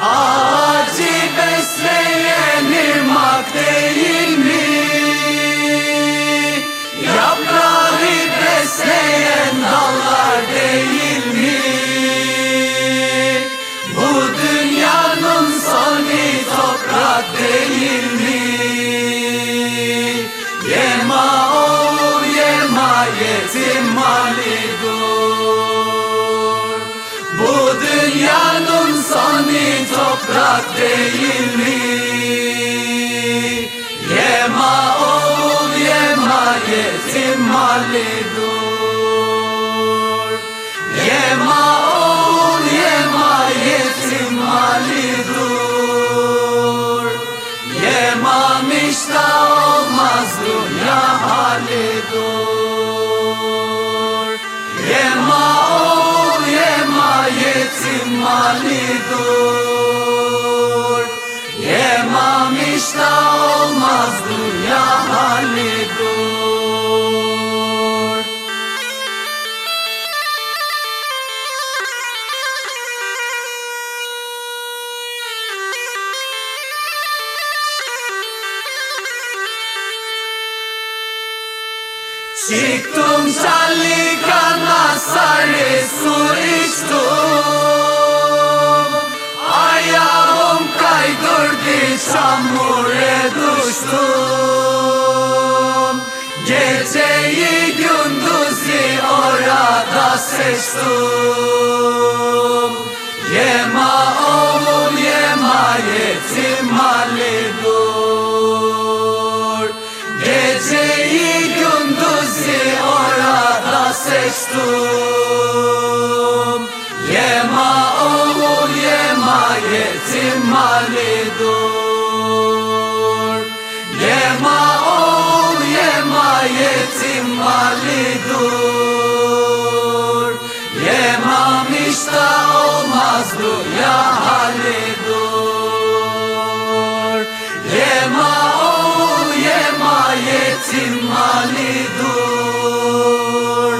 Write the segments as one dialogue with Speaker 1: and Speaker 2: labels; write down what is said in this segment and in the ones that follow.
Speaker 1: Ağacı besleyenim hak değil mi? Toprak değil mi? Yema oğul yema yetim mali dur Yema oğul yema yetim mali dur Yemamış da olmaz dünya hali dur yetim mali dur. Yemamış da olmaz dünya hali dur. Çıktım çalikana sarı su içtim çamure düştüm. Geceyi gündüzü orada seçtim. Yema oğul yema yetim hali dur. Geceyi gündüzü orada seçtim yetim hali dur. Yemamış da olmaz dünya hali dur. Yema oğul yema yetim hali dur.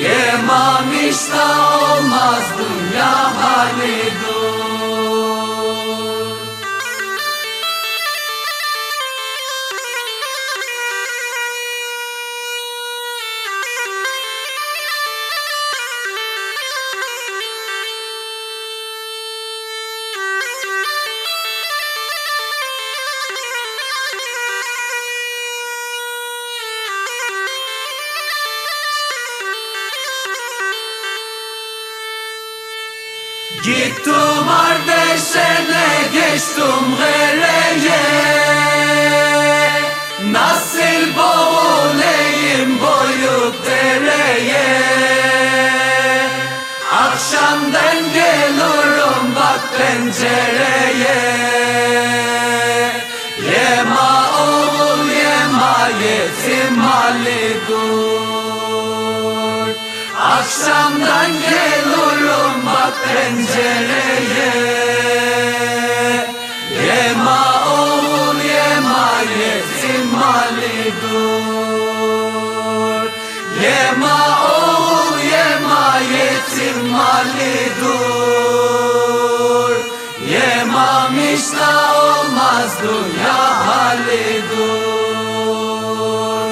Speaker 1: Yemamış da olmaz dünya hali Gittim Ardeşen'e geçtim Gere'ye Nasıl boğulayım boyuk dereye. Akşamdan gelirim bak pencereye. Yema oğul yema yetim hali dur. Akşamdan gelirim pencereye. Yema oğul yema yetim hali dur. Yema oğul yema yetim hali dur. Yemamış da olmaz dünya hali dur.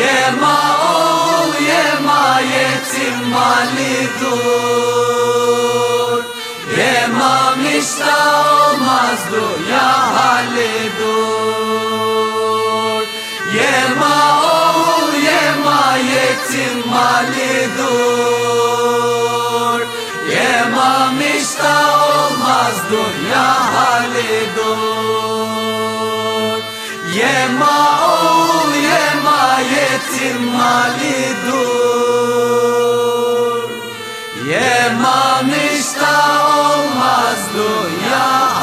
Speaker 1: Yema oğul yema yetim hali dur Olmamış da olmazdı ya hali dur. Yema oğul yema yetim mali dur. Yemamış da olmazdı ya hali dur. Yema oğul yema yetim mali dur. Yemanışta olmaz dünya.